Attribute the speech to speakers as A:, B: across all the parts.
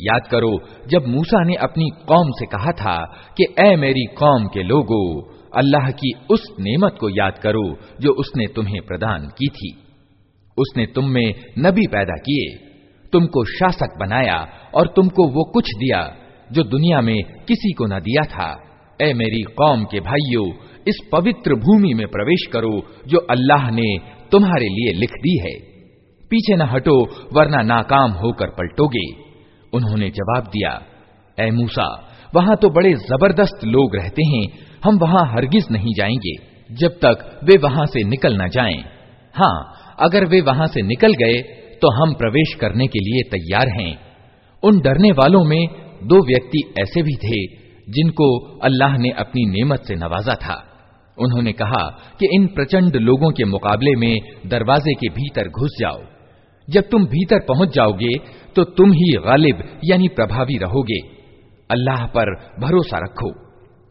A: याद करो, जब मूसा ने अपनी कौम से कहा था कि ए मेरी कौम के लोगों, अल्लाह की उस नेमत को याद करो, जो उसने तुम्हें प्रदान की थी। उसने तुम में नबी पैदा किए, तुमको शासक बनाया और तुमको वो कुछ दिया, जो दुनिया में किसी को न दिया था। ए मेरी कौम के भाइयों इस पवित्र भूमि में प्रवेश करो, जो अल्लाह ने तुम्हारे लिए लिख दी है। पीछे न हटो, वरना नाकाम होकर पलटोगे। उन्होंने जवाब दिया ए मूसा, वहाँ तो बड़े ज़बरदस्त लोग रहते हैं, हम वहाँ हरगिज नहीं जाएँगे, जब तक वे वहाँ से निकल न जाएँ। हाँ अगर वे वहाँ से निकल गए तो हम प्रवेश करने के लिए तैयार हैं। उन डरने वालों में दो व्यक्ति ऐसे भी थे, जिनको अल्लाह ने अपनी नेमत से नवाजा था। उन्होंने कहा कि इन प्रचंड लोगों के मुकाबले में दरवाजे के भीतर घुस जाओ। जब तुम भीतर पहुँच जाओगे तो तुम ही गालिब यानी प्रभावी रहोगे। अल्लाह पर भरोसा रखो,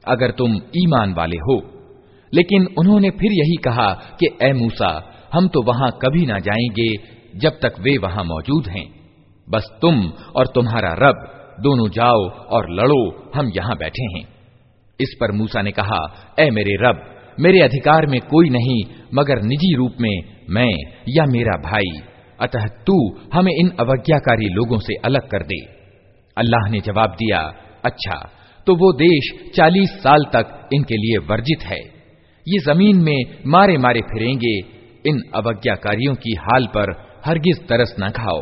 A: अगर तुम ईमान वाले हो। लेकिन उन्होंने फिर यही कहा कि, ए मूसा, हम तो वहाँ कभी ना जाएँगे जब तक वे वहाँ मौजूद हैं। बस तुम और तुम्हारा रब, दोनों जाओ और लड़ो, हम यहाँ बैठे हैं। इस पर मूसा ने कहा, ए मेरे रब मेरे अधिकार में कोई नहीं, मगर निजी रूप में मैं या मेरा भाई। अतः तू हमें इन अवज्ञाकारी लोगों से अलग कर दे। अल्लाह ने जवाब दिया अच्छा तो वो देश चालीस साल तक इनके लिए वर्जित है। ये ज़मीन में मारे मारे फिरेंगे। इन अवज्ञाकारियों की हाल पर हरगिज तरस न खाओ।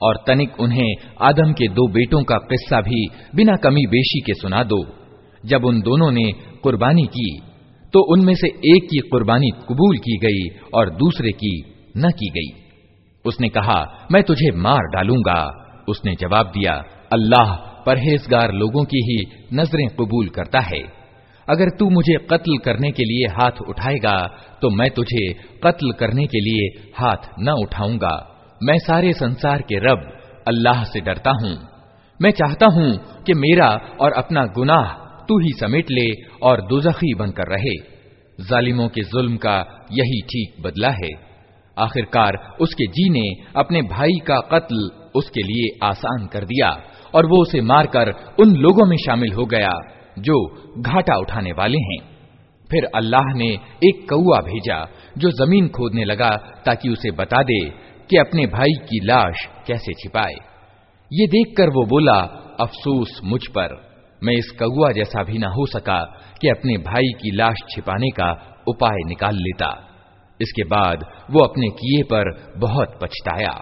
A: और तनिक उन्हें आदम के दो बेटों का किस्सा भी बिना कमी बेशी के सुना दो जब उन दोनों ने कुर्बानी की तो उनमें से एक की कुर्बानी कबूल की गई और दूसरे की न की गई उसने कहा मैं तुझे मार डालूंगा उसने जवाब दिया अल्लाह परहेजगार लोगों की ही नज़रें कबूल करता है। अगर तू मुझे कत्ल करने के लिए हाथ उठाएगा तो मैं तुझे कत्ल करने के लिए हाथ न उठाऊँगा। मैं सारे संसार के रब अल्लाह से डरता हूँ। मैं चाहता हूँ कि मेरा और अपना गुनाह तू ही समेट ले और दुजखी बनकर रहे। जालिमों के जुल्म का यही ठीक बदला है। आखिरकार उसके जी ने अपने भाई का कत्ल उसके लिए आसान कर दिया। और वो उसे मारकर उन लोगों में शामिल हो गया, जो घाटा उठाने वाले हैं। फिर अल्लाह ने एक कौआ भेजा, जो ज़मीन खोदने लगा, ताकि उसे बता दे कि अपने भाई की लाश कैसे छिपाए। ये देखकर वो बोला, अफसोस मुझ पर, मैं इस कौआ जैसा भी ना हो सका कि अपने भाई की लाश छिपाने का उपाय निकाल लेता। इसके बाद वो अपने किए पर बहुत पछताया।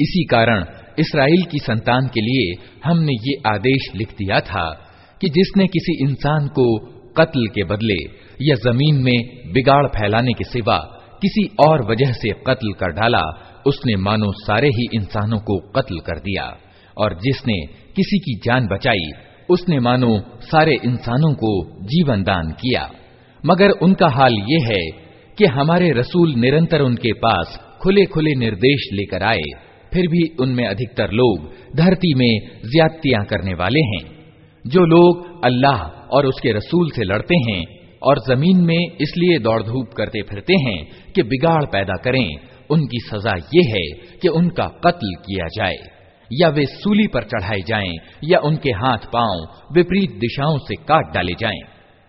A: इसी कारण इसराइल की संतान के लिए हमने ये आदेश लिख दिया था कि जिसने किसी इंसान को कत्ल के बदले या ज़मीन में बिगाड़ फैलाने के सिवा किसी और वजह से कत्ल कर डाला, उसने मानो सारे ही इंसानों को कत्ल कर दिया। और जिसने किसी की जान बचाई, उसने मानो सारे इंसानों को जीवन दान किया। मगर उनका हाल ये है कि हमारे रसूल निरंतर उनके पास खुले खुले निर्देश लेकर आए फिर भी उनमें अधिकतर लोग धरती में ज्यादतियाँ करने वाले हैं। जो लोग अल्लाह और उसके रसूल से लड़ते हैं और ज़मीन में इसलिए दौड़ धूप करते फिरते हैं कि बिगाड़ पैदा करें, उनकी सजा ये है कि उनका कत्ल किया जाए। या वे सूली पर चढ़ाए जाएँ, या उनके हाथ पाँव विपरीत दिशाओं से काट डाले जाएँ,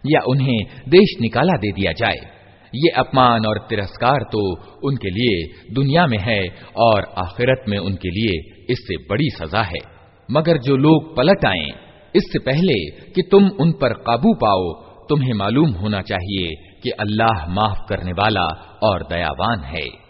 A: या उन्हें देश निकाला दे दिया जाए। ये अपमान और तिरस्कार तो उनके लिए दुनिया में है और आखिरत में उनके लिए इससे बड़ी सजा है। मगर जो लोग पलट आए, इससे पहले कि तुम उन पर काबू पाओ, तुम्हें मालूम होना चाहिए कि अल्लाह माफ़ करने वाला और दयावान है।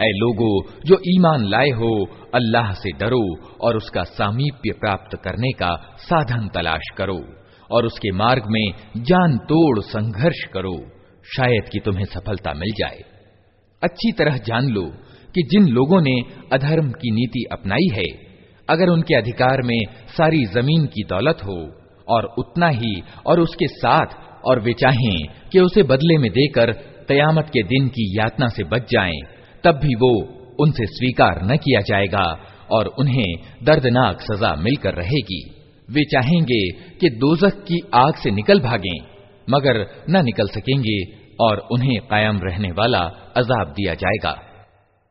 A: ऐ लोगो, जो ईमान लाए हो, अल्लाह से डरो और उसका सामीप्य प्राप्त करने का साधन तलाश करो और उसके मार्ग में जान तोड़ संघर्ष करो। शायद कि तुम्हें सफलता मिल जाए। अच्छी तरह जान लो कि जिन लोगों ने अधर्म की नीति अपनाई है, अगर उनके अधिकार में सारी ज़मीन की दौलत हो और उतना ही और उसके साथ और वे चाहें कि उसे बदले में देकर कयामत के दिन की यातना से बच जाएँ, तब भी वो उनसे स्वीकार न किया जाएगा और उन्हें दर्दनाक सजा मिलकर रहेगी। वे चाहेंगे कि दोजक की आग से निकल भागें मगर न निकल सकेंगे और उन्हें कायम रहने वाला अजाब दिया जाएगा।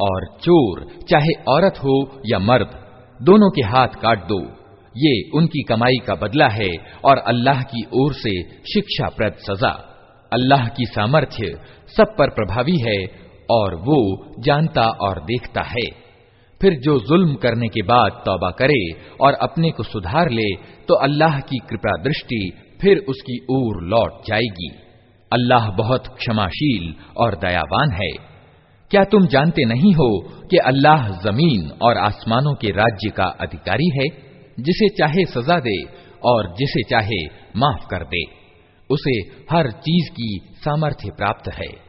A: और चोर चाहे औरत हो या मर्द दोनों के हाथ काट दो ये उनकी कमाई का बदला है और अल्लाह की ओर से शिक्षाप्रद सजा अल्लाह की सामर्थ्य सब पर प्रभावी है और वो जानता और देखता है। फिर जो जुल्म करने के बाद तौबा करे और अपने को सुधार ले तो अल्लाह की कृपा दृष्टि फिर उसकी ओर लौट जाएगी। अल्लाह बहुत क्षमाशील और दयावान है। क्या तुम जानते नहीं हो कि अल्लाह ज़मीन और आसमानों के राज्य का अधिकारी है, जिसे चाहे सजा दे और जिसे चाहे माफ़ कर दे? उसे हर चीज़ की सामर्थ्य प्राप्त है।